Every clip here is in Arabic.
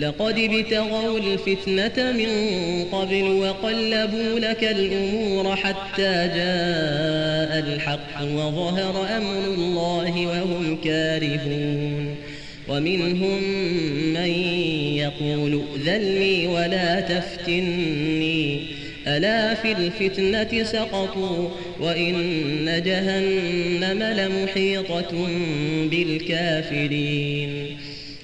لقد ابتغوا الفتنة من قبل وقلبوا لك الأمور حتى جاء الحق وظهر أمر الله وهم كارهون. ومنهم من يقول ذلي ولا تفتني. ألا في الفتنة سقطوا وإن جهنم لمحيطة بالكافرين.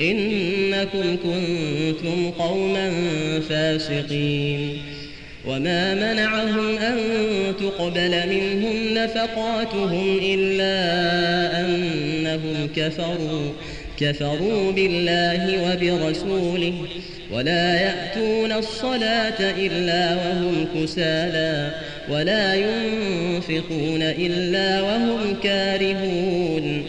إنكم كنتم قوما فاسقين. وما منعهم أن تقبل منهم نفقاتهم إلا أنهم كفروا. كفروا بالله وبرسوله ولا يأتون الصلاة إلا وهم كسالى ولا ينفقون إلا وهم كارهون.